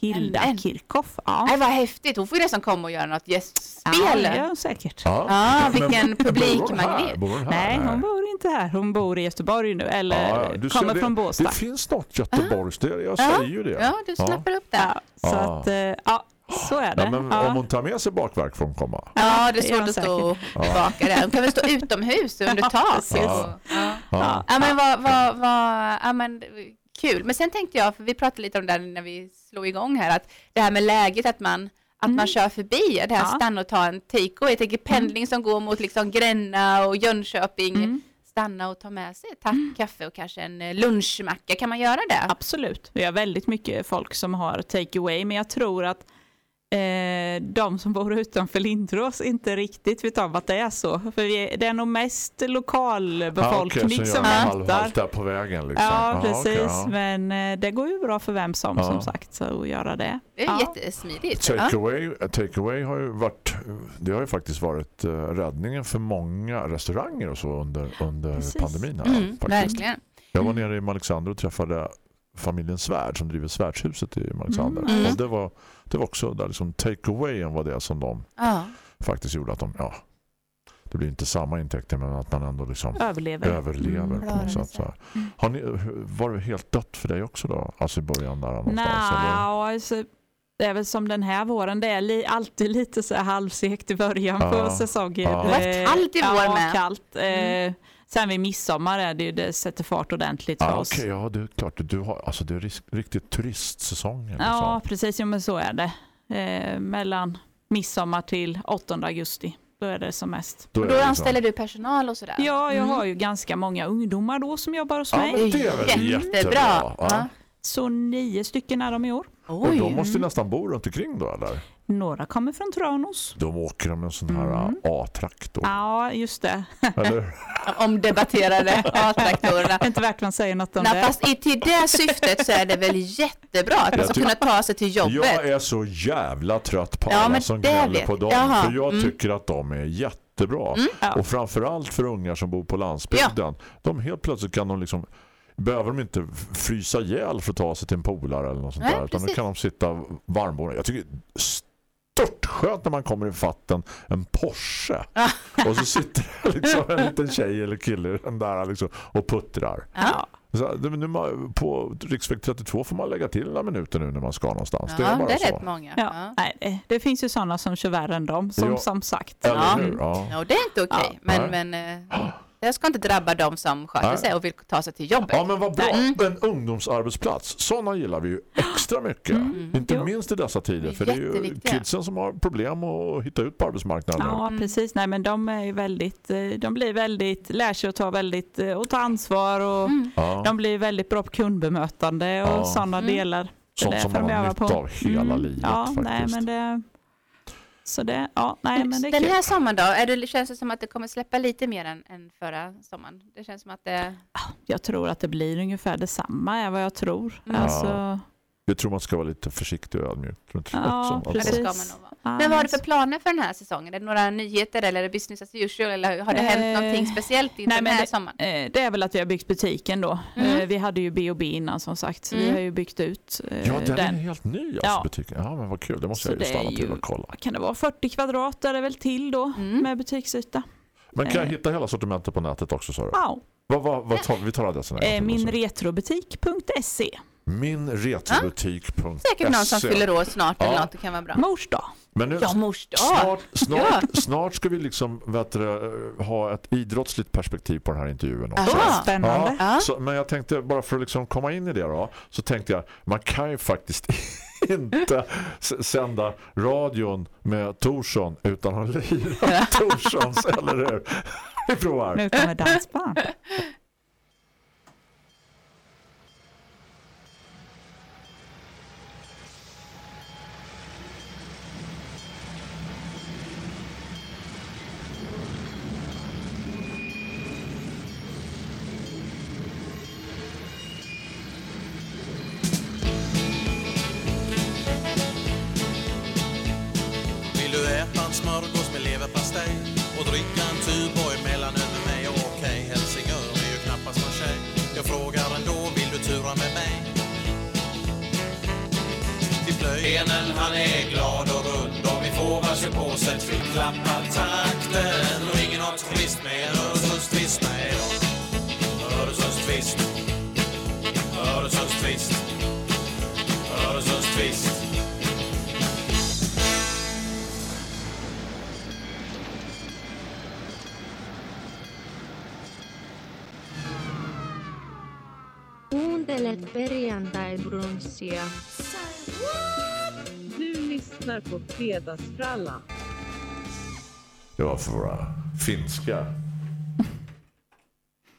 Hilda Nämen. Kirchhoff. Ja. Nej, vad häftigt. Hon får ju nästan komma och göra något Ja, gästspel. ja, säkert. Ja, vilken Men- Bor hon publikmagnet. Nej, hon bor inte här. Hon bor i Göteborg nu, eller Ja, ja, kommer det, från Båstad. Det finns något Göteborgs, det, jag Ja. säger ju det. Ja, du snappar upp det. Ja, så Ja. att, eh, ja, så är det. Ja, men Ja. om hon tar med sig bakverk får hon komma. Ja, det är det svårt att stå och baka där. Hon kan väl stå utomhus under tak. Ja. Ja. Ja. Ja, men vad, vad, vad, ja, men kul. Men sen tänkte jag, för vi pratade lite om det här när vi slog igång här, att det här med läget att man att man kör förbi, det här Mm. Ja. stanna och ta en take-away. Jag tänker pendling som går mot liksom Gränna och Jönköping. Mm. Stanna och ta med sig ett tack, kaffe och kanske en eh, lunchmacka. Kan man göra det? Absolut. Vi har väldigt mycket folk som har take away, men jag tror att eh, de som bor utanför Lindros inte riktigt vet om att det är så. För vi är, det är nog mest lokalbefolkning Ja, okej, så som väntar. på vägen. Liksom. Ja, precis. okej, ja. Men eh, det går ju bra för vem som, Ja. som sagt, så att göra det. Det är Ja. jättesmidigt. Takeaway take away har ju varit det har ju faktiskt varit eh, räddningen för många restauranger och så under, under Precis. pandemin. Här, Mm, verkligen. Jag var nere i Malexander och träffade familjen Svärd som driver Svärdshuset i Malexander. Mm. Och det var, det var också där liksom takeawayen var det som de Ja. faktiskt gjorde att de, ja, det blir inte samma intäkter men att man ändå liksom Överlever. överlever Mm. på något sätt. Så här. Har ni, var det helt dött för dig också då? Alltså i början där någonstans? eller? Nej, alltså, det är väl som den här våren, det är li, alltid lite så här halvsekt i början Ja. på säsongen. Ja. Det har varit kallt i ja, vår med. kallt. Mm. Eh, sen vid midsommar är det ju, det sätter fart ordentligt för Ah, oss. Okej, ja det är klart. Du har, alltså det är riktigt turistsäsongen. Ja, Liksom. precis. Jo, men så är det. Eh, mellan midsommar till 8 augusti. Då är det som mest. Då Och då anställer du personal och sådär? Ja, jag Mm. har ju ganska många ungdomar då som jobbar hos Ja, mig. men det är väl jättebra. Ja. Ja. Så nio stycken är de i år. Och Oj. de måste nästan bo runt omkring då, eller? Några kommer från Tranås. De åker med en sån här Mm. A-traktor, Ja, just det. eller? Omdebatterade A-traktorerna. Inte värt man säger något om Nej, det. fast i, till det syftet så är det väl jättebra att man ska kunna ta sig till jobbet. Jag är så jävla trött på Ja, alla som gnäller på dem. Jaha, För jag mm. tycker att de är jättebra. Ja. Och framförallt för ungar som bor på landsbygden. De helt plötsligt kan de liksom behöver de inte frysa ihjäl för att ta sig till en polare eller något sånt Nej, där. Utan då precis. kan de sitta varmbåda. Jag tycker skönt när man kommer i fatten en Porsche. och så sitter det liksom en liten tjej eller kille den där liksom, och puttrar. Ja. Så, nu, på riksväg 32 får man lägga till några minuter nu när man ska någonstans. det är Ja, bara det är så. rätt många. Ja. Ja. Nej, det, det finns ju sådana som kör värre än dem, som, Ja. som sagt. Ja. Ja. Ja, och det är inte okej. Ja. Men, men eh, det ska inte drabba de som sköter Nej. sig och vill ta sig till jobbet. Ja men vad bra, Mm. en ungdomsarbetsplats Sådana gillar vi ju extra mycket Inte Jo. minst i dessa tider För det är ju kidsen som har problem att hitta ut på arbetsmarknaden. Ja, precis. Nej, men de är ju väldigt, eh, de blir väldigt, lär sig att ta väldigt, eh, och ta ansvar och Mm. ja. de blir väldigt bra på kundbemötande och Ja. sådana Mm. delar. Det Sånt är som man har nytta på. av hela Mm. livet ja, faktiskt Nej, men det, så det, ja, nej, men det är Den kul. här sommaren då, är det, känns det som att det kommer släppa lite mer än, än förra sommaren? Det känns som att det... Jag tror att det blir ungefär detsamma är vad jag tror. Mm. Alltså, Jag tror man ska vara lite försiktig och ödmjuk Ja. Ja, det precis. ska man nog vara. Men vad har du för planer för den här säsongen? Är det några nyheter eller är det business as usual? Eller har det hänt Eh, någonting speciellt inför nej, den här det- sommaren? Eh, Det är väl att vi har byggt butiken då. Mm. Eh, Vi hade ju B&B innan som sagt, så vi Mm. har ju byggt ut eh, Ja, den, är den. helt ny alltså, Ja. butiken. Ja, men vad kul. Det måste Så jag ju är stanna till och kolla. Kan det vara? 40 kvadrat är det väl till då Mm. med butiksyta. Men kan jag Eh. hitta hela sortimentet på nätet också? Så? Ja. Vad, vad, vad tar, vi tar adressen. här. Eh, Min retrobutik.se minretrobutik.se Säkert någon som fyller år snart eller Ja. något, det kan vara bra. Mors dag. Men nu, Ja, mors dag. snart, snart, Ja. snart ska vi liksom du, ha ett idrottsligt perspektiv på den här intervjun också. Aha. Spännande. Ja, så, men jag tänkte bara för att liksom komma in i det då så tänkte jag man kan ju faktiskt inte sända radion med Torsson utan att lira Torssons, eller hur? Vi provar. Nu kommer dansband. Kuuntelet perjantai-brunssia. Du lyssnar på Fredagsfrallan. Det var för våra finska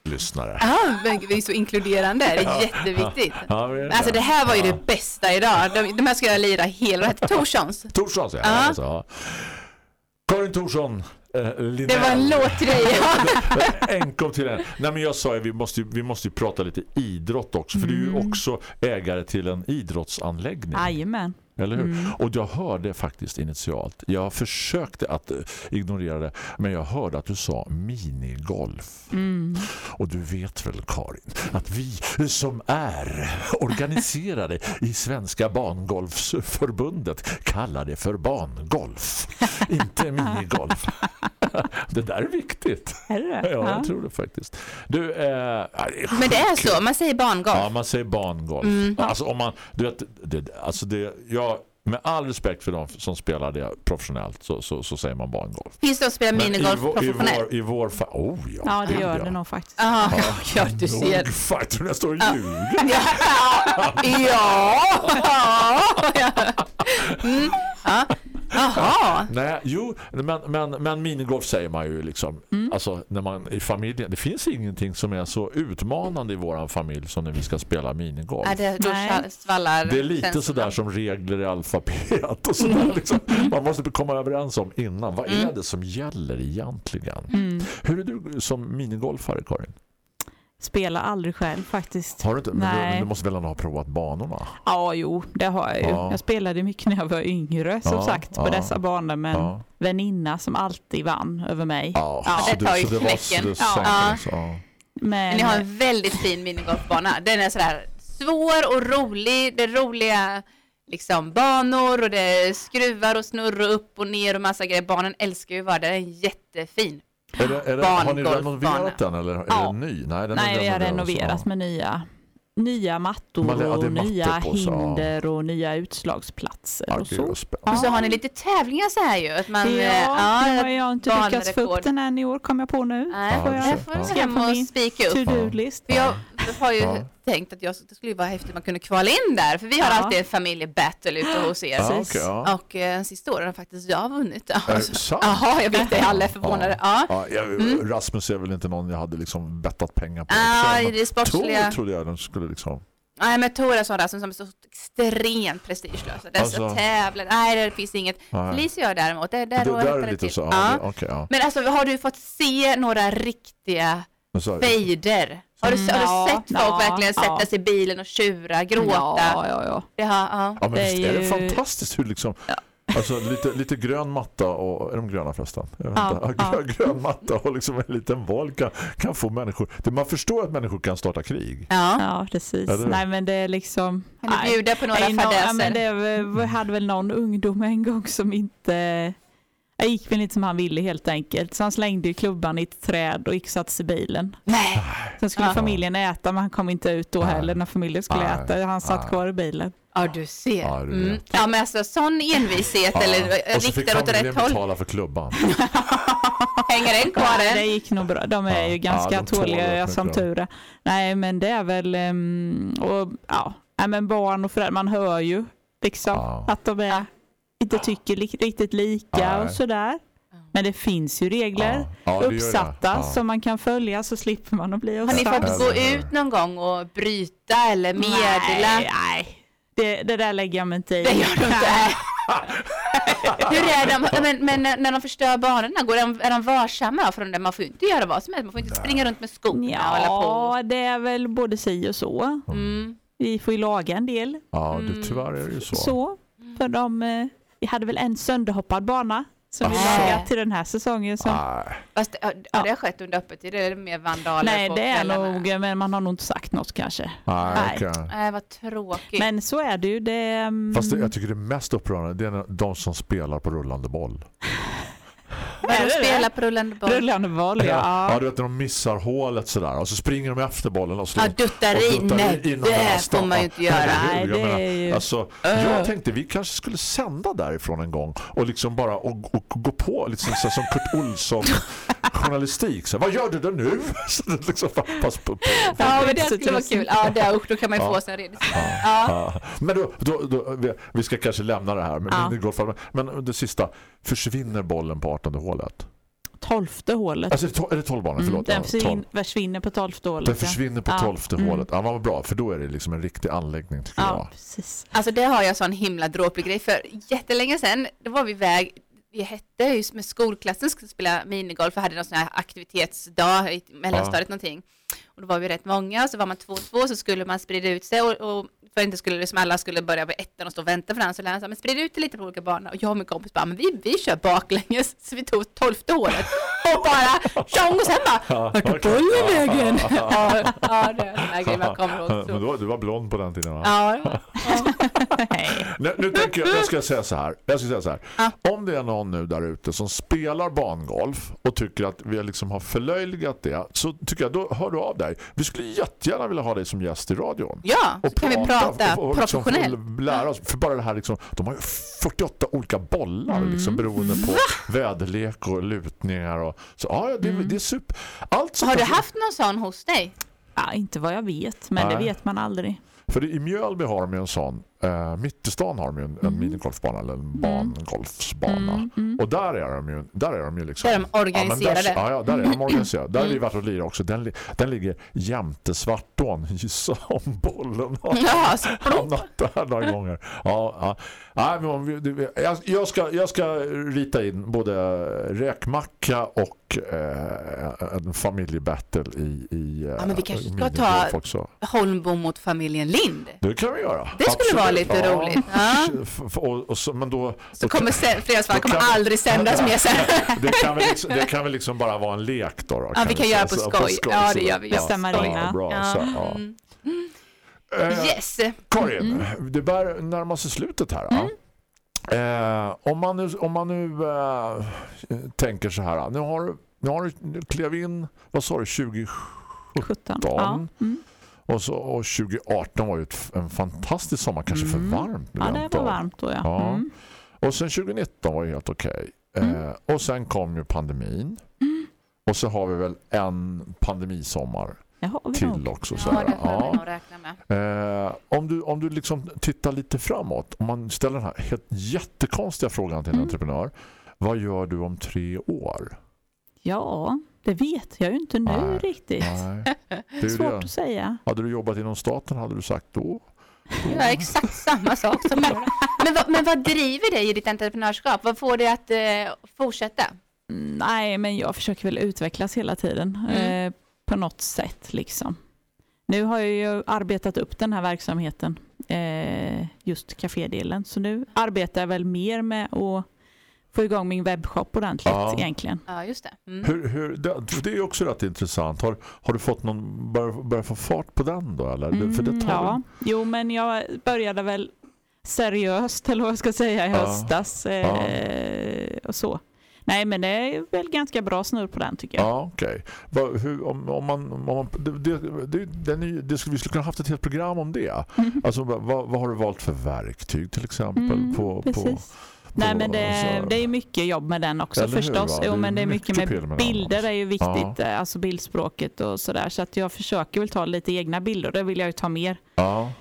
lyssnare. Ja, men vi är så inkluderande, det är jätteviktigt. Ja, det är det. Alltså det här var ju Ja. det bästa idag. De, de här ska jag lira hela, det Torssons. Torssons, ja. Ja. Alltså, ja. Karin Torsson, eh, Linell. Det var en låt till dig. Enkom till den. Nej men jag sa ju vi måste, vi måste ju prata lite idrott också. För du är ju också ägare till en idrottsanläggning. Jajamän. Eller hur? Och jag hörde faktiskt initialt. Jag försökte att eh, ignorera det. Men jag hörde att du sa minigolf. Och du vet väl Karin att vi som är organiserade i Svenska bangolfsförbundet kallar det för bangolf. Inte minigolf. det där är viktigt. Är det? Ja, jag tror det faktiskt. Du, eh, Men det är så, man säger barngolf. Ja, man säger barngolf. Mm. Alltså om man, du vet, det, alltså det, jag, med all respekt för de som spelar det professionellt så, så, så säger man barngolf. Finns det att spela minigolf i, professionellt? vår, i vår fa- oh ja. Ja, det gör ja. det nog faktiskt. Jaha, ja, du ser. Nog faktiskt, jag står och ljuger. Ja, ja. Mm. ja. Jaha. Nej, jo, men, men, men minigolf säger man ju liksom. Mm. Alltså när man i familjen, det finns ingenting som är så utmanande i våran familj som när vi ska spela minigolf. Ja, det, då Nej. svallar Det är lite sådär som regler i alfabet och sådär liksom. Man måste komma överens om innan. Vad är det som gäller egentligen? Mm. Hur är du som minigolfare, Karin? Spelar aldrig själv faktiskt. Har du inte? Men Nej. du, du måste väl ändå ha provat banorna? Ja, jo, det har jag ju. Ja. Jag spelade mycket när jag var yngre, som Ja, sagt, på ja. dessa banor. Men Ja. väninna som alltid vann över mig. Ja, Ja, så det tar ju så det var knäcken. så det Ja. sänkte Ja. det, så, ja. Men, Men ni har en väldigt fin minigolfbana. Den är sådär svår och rolig. Det är roliga liksom, banor och det är skruvar och snurr och upp och ner och massa grejer. Barnen älskar ju att vara där. Den är jättefin. Är det, är det, har ni renoverat den eller är Ja. den ny? Nej, den nej, är vi har renoverat med nya, nya mattor Man- ja, och nya på, ja. hinder och nya utslagsplatser Ja, och så. Och så har ni lite tävlingar så här ju. Att man, Ja, eh, nu har jag inte lyckats få upp den än i år, kom jag på nu. Nej, Ja, får jag får ja. hem jag och spika upp. to-do-list. Jag har ju Ja. tänkt att jag, det skulle vara häftigt om man kunde kvala in där. För vi har Ja. alltid en familjebattle ute hos er. Ja, okej, ja. Och eh, sista åren har faktiskt jag vunnit. Är det sant? Jaha, jag vet det. Alla är förvånade. Ja. Ja, jag, Rasmus är väl inte någon jag hade liksom bettat pengar på. Ah, det sportsliga. Tor trodde jag de skulle liksom... Nej, men Tor är sån där som är så extremt prestigelösa. Det är så Alltså- tävlar. Nej, det finns inget. Nej. Felicia däremot, det, Det, där där rår är lite till. så. Ja. Ja. det- Okej, ja. Men alltså, har du fått se några riktiga så, fejder? Har du, Mm, har du ja, sett folk ja, verkligen sätta ja. sig i bilen och tjura, gråta? Ja, ja, ja. Det har, ja. ja, men det är visst är det ju- fantastiskt hur liksom... Alltså lite, lite grön matta och... Är de gröna förresten? Jag Ja, ja. Grön, grön matta och liksom en liten boll kan, kan få människor... Det, man förstår att människor kan starta krig. ja. Ja, precis. Eller? Nej, men det är liksom... Nej. bjuda på några nå- ja, fadäser? men det hade väl någon ungdom en gång som inte... Jag gick väl inte som han ville helt enkelt. Så han slängde ju klubban i ett träd och gick och satte sig i bilen. Nej. Sen skulle Ja. familjen äta men han kom inte ut då Nej. heller när familjen skulle Nej. äta. Han satt Nej. kvar i bilen. Ja, du ser. Ja, du mm. ja men alltså sån envishet Ja. eller Och så fick riktar åt rätt håll. betala för klubban. Hänger den kvar Ja, det än? gick nog bra. De är Ja. ju ganska Ja, tåliga som tur är. Nej men det är väl, ehm, och, ja, men barn och föräldrar, man hör ju liksom Ja. att de är, inte tycker li riktigt lika Nej. och sådär. Men det finns ju regler Ja. Ja, det gör det. uppsatta Ja. som man kan följa så slipper man att bli Har ni fått gå ut någon gång och bryta eller meddela? Nej, nej. Det, det där lägger jag mig inte i. Det gör du inte. Hur är de, men, men när- de förstör banorna, går de, är de varsamma? För de- man får ju inte göra vad som helst, man får inte springa runt med skorna och hålla på. Ja, det är väl både si och så. Mm. Vi får ju laga en del. Ja, det, tyvärr är det ju så. Så, för de, eh, vi hade väl en sönderhoppad bana som vi lagat till den här säsongen. Som, Nej. Fast har, har det skett under öppettid eller är det mer vandaler nej, på det är kvällarna? nog, men man har nog inte sagt något kanske. Nej, Nej. okej. Nej, vad tråkigt. Men så är det ju. Det, mm, Fast det, jag tycker det mest upprörande det är när de som spelar på rullande boll. Vad är de spelar på rullande boll? rullande boll, ja. ja, du vet när de missar hålet sådär och så springer de efter bollen och slår. Ja, duttar i. Nej, det får man ju inte göra. Nej, Jag det är ju- Alltså, jag tänkte vi kanske skulle sända därifrån en gång och liksom bara och, och gå på liksom så, som Kurt Olsson journalistik. Så, vad gör du där nu? Så det liksom, pass på, på. Ja, men det skulle vara kul. Ja, det, usch, då kan man ju Ja. få sig en redovisning. Ja. Ja. Men då, då, då, vi- ska kanske lämna det här med Ja. Men det sista, försvinner bollen på 18 hålet? Tolfte hålet. Alltså är det to- är det 12 banor? Mm, Förlåt. den ja, försvin, 12. försvinner på tolfte hålet. Den ja. försvinner på Ja. 12 Mm. hålet. Ja, vad bra. För då är det liksom en riktig anläggning tycker Ja, jag. precis. Alltså det har jag sån himla dråplig grej för jättelänge sedan, då var vi iväg, vi hette just med skolklassen skulle spela minigolf och hade någon sån här aktivitetsdag i mellanstadiet någonting. Och då var vi rätt många och så var man två och två så skulle man sprida ut sig och, och för inte skulle liksom alla skulle börja vid ettan och stå och vänta för varandra så läraren sa men sprid ut det lite på olika banor och jag och min kompis bara men vi, vi kör baklänges så vi tog tolfte hålet och bara tjong och sen bara vart tog bollen vägen? Ja, ja det är en sån här grej man kommer ihåg. Men du, var- du var blond på den tiden va? Ja, Nu, nu tänker jag, jag ska säga så här. Jag ska säga så här. Ja. Om det är någon nu där ute som spelar bangolf och tycker att vi liksom har förlöjligat det så tycker jag, då hör du av dig. Vi skulle jättegärna vilja ha dig som gäst i radion. ja så kan vi prata och- och liksom få professionellt. lära oss. För bara det här liksom, de har ju 48 olika bollar Mm. liksom, beroende på väderlek och lutningar. Och, så ja, ja, det, det är super. Allt Har du haft någon sån hos dig? Ja, inte vad jag vet, men det Nej. vet man aldrig. För i Mjölby har de ju en sån, eh, mitt i stan har de ju en, en minigolfbana eller en bangolfsbana. Mm, mm. Och där är de ju, där är de ju liksom... Där är de organiserade. Ja, där, ja, ja, där är de organiserade. Där har vi varit och lirat också. Den, den ligger jämte Svartån. Gissa om bollen har Ja, hamnat där några gånger. Ja, ja. Nej, men jag, jag, ska, jag ska rita in både räkmacka och eh, en familjebattle i, i eh, Ja, men vi kanske ska ta- också. Holmbo mot familjen Lind. Det kan vi göra. Det skulle vara lite Ja. roligt. Ja. Och, och så, men då, Så då kommer se- Fredagsfall då kommer kan- aldrig sändas mer sen. det, kan väl liksom, det kan väl liksom bara vara en lek då? då Ja, vi kan vi göra på Så- skoj. Ja, det gör vi. Ja, ja, bra. Ja. Så, ja. Mm. Eh, Yes. Karin, det börjar närma sig slutet här. ja. Eh, om man nu, om man nu eh, tänker så här, nu har, du- nu har du nu klev in, vad sa du, 2017 17. Ja. Mm. Och, så, och 2018 var ju ett, en fantastisk sommar, kanske för Mm. varmt. nu ja, det var varmt då, ja. Ja. Mm. Och sen 2019 var ju helt okej. Eh, och sen kom ju pandemin. Mm. Och så har vi väl en pandemisommar vi till nog. också. Ja, så Ja. med. Eh, om, du, om du liksom tittar lite framåt, om man ställer den här helt jättekonstiga frågan till en Mm. entreprenör. Vad gör du om tre år? Ja, det vet jag ju inte nu Nej. riktigt. Nej, det är ju Svårt det. att säga. Hade du jobbat inom staten hade du sagt då? Ja, exakt samma sak som du. Men, vad- men vad driver dig i ditt entreprenörskap? Vad får dig att eh, fortsätta? Nej, men jag försöker väl utvecklas hela tiden Mm. eh, på något sätt liksom. Nu har jag ju arbetat upp den här verksamheten, eh, just kafédelen. Så nu arbetar jag väl mer med att få igång min webbshop ordentligt Ja. egentligen. Ja, just det. Mm. Hur, hur, det, det är ju också rätt intressant. Har, har du fått någon, börjat börja få fart på den då? Eller? Det- För det Mm, tar ja, jo men jag började väl seriöst, eller vad jag ska säga, i Ja. höstas. Eh, och så. Nej, men det är väl ganska bra snurr på den tycker jag. Ja, okej. Vad- hur- Om, om man, om man, det, det, den vi skulle kunna haft ett helt program om det. Mhm. Alltså, vad, vad har du valt för verktyg till exempel? Mm, på, precis. på, Nej, men det, det är mycket jobb med den också Eller hur, förstås. va? Jo, men det är mycket mycket med bilder är ju viktigt, eh, alltså bildspråket och sådär. Så att jag försöker väl ta lite egna bilder, det vill jag ju ta mer. Ja,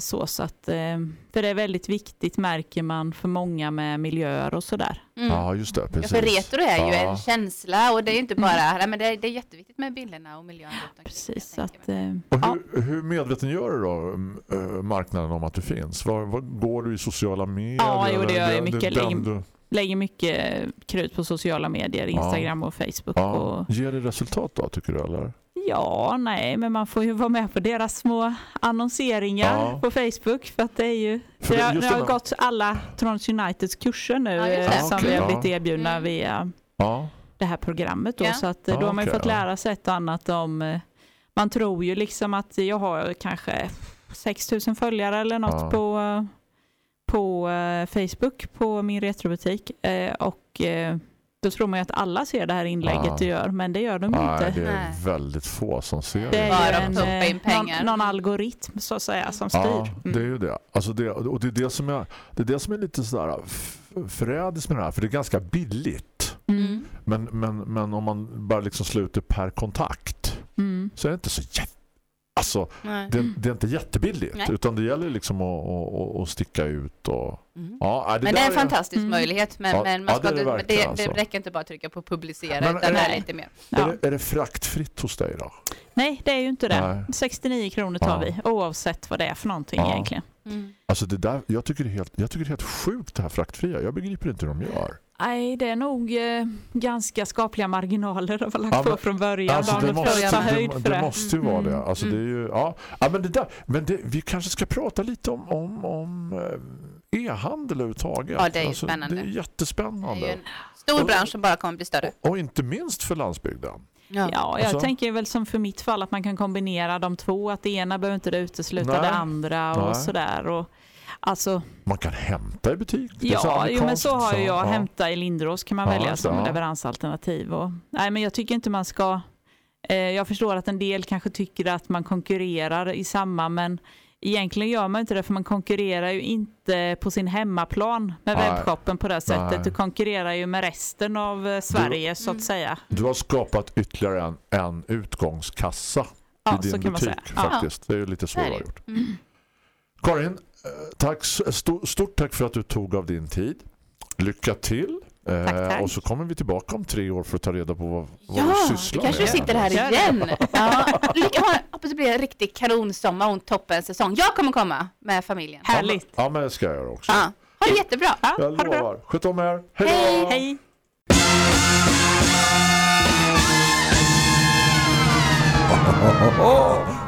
så, så att, eh, för det är väldigt viktigt märker man för många med miljöer och sådär. Mm. ja, just det. Ja, Precis. för retro är ju Ja. en känsla och det är ju inte bara, Mm. nej, men det, är, det är jätteviktigt med bilderna och miljön. Precis, tänker att, eh, Och ja. hur, hur medveten gör du då mm, eh, marknaden om att du finns? Var, var, går du i sociala medier? Ja, jo, det gör jag mycket. det- den Lägger- du- lägger mycket krut på sociala medier, Instagram och Facebook. Ja. Och, Ger det resultat då, tycker du? Eller? Ja, nej, men man får ju vara med på deras små annonseringar Ja. på Facebook för att det är ju För det, har, det har gått alla Trons Uniteds kurser nu Ja, eh, som Okej, vi har blivit erbjudna Mm. via Ja. det här programmet då, Ja. så att eh, Ja, då har man ju okej, fått lära sig ett och annat om eh, man tror ju liksom att jag har kanske 6000 följare eller något Ja. på, på Facebook på min retrobutik eh, och eh, då tror man ju att alla ser det här inlägget Ja. du gör men det gör de ju Nej, inte. det är Nej. väldigt få som ser Det är Bara ju en, pumpa eh, in pengar. någon, någon algoritm så att säga som styr. Ja, det är Mm. ju det. Alltså det, och det är det som är, det är det som är lite sådär förrädiskt med det här. För det är ganska billigt. Mm. Men, men, men om man bara liksom sluter per kontakt Mm. så är det inte så jätte... Alltså, det, det är inte jättebilligt. Nej. Utan det gäller liksom att, att, att, sticka ut. Och, Mm. ja, nej, Men det är en fantastisk Mm. möjlighet, men, Ja, men man ja, ska det är det inte, verkligen, det, det alltså. räcker inte bara att trycka på publicera, Men utan är det är det- lite mer. Är, Ja. det, är det fraktfritt hos dig då? Nej, det är ju inte det. Nej. 69 kronor tar Ja. vi oavsett vad det är för någonting Ja. egentligen. Mm. Alltså det där, jag, tycker det är helt, jag tycker det är helt sjukt det här fraktfria. Jag begriper inte hur de gör. Nej, det är nog eh, ganska skapliga marginaler de har lagt Ja, på men- från början. Alltså, de det, måste, det, för det det. måste ju vara Mm. det. Alltså, det är ju, ja. Ja, men det där, men det, vi kanske ska prata lite om, om, om eh, e-handel överhuvudtaget. Ja, det är ju alltså, spännande. Det är Det är jättespännande. en stor bransch som bara kommer bli större. Och inte minst för landsbygden. Ja, jag Alltså- tänker väl som för mitt fall att man kan kombinera de två. Att det ena behöver inte utesluta Nej. det andra och Nej. sådär. Och, alltså, Man kan hämta i butik. Så ja, jo, men så har amerikanskt, jag. ja. Hämta i Lindros kan man Ja, välja som ja. leveransalternativ. Och, nej, men jag tycker inte man ska... Eh, jag förstår att en del kanske tycker att man konkurrerar i samma, men egentligen gör man inte det för man konkurrerar ju inte på sin hemmaplan med Nej. webbshoppen på det sättet. Nej. Du konkurrerar ju med resten av eh, Sverige så att säga. Du har skapat ytterligare en, en utgångskassa Ja, i din så kan man butik säga. Ja. faktiskt. Det är ju lite så Så du har gjort. Mm. Karin, tack, sto- stort tack för att du tog av din tid. Lycka till. Eh, Tack, tack. Och så kommer vi tillbaka om tre år för att ta reda på vad, vad Ja, du sysslar kanske du med. sitter här igen. Ja, lycka, hoppas det blir en riktig kanonsommar och en toppen säsong. Jag kommer komma med familjen. Ja, Härligt. ja, men det ska jag göra också. Ja, ha det jättebra. Ja, Jag ha det bra. lovar. Sköt om er. Hej Hej. Hej.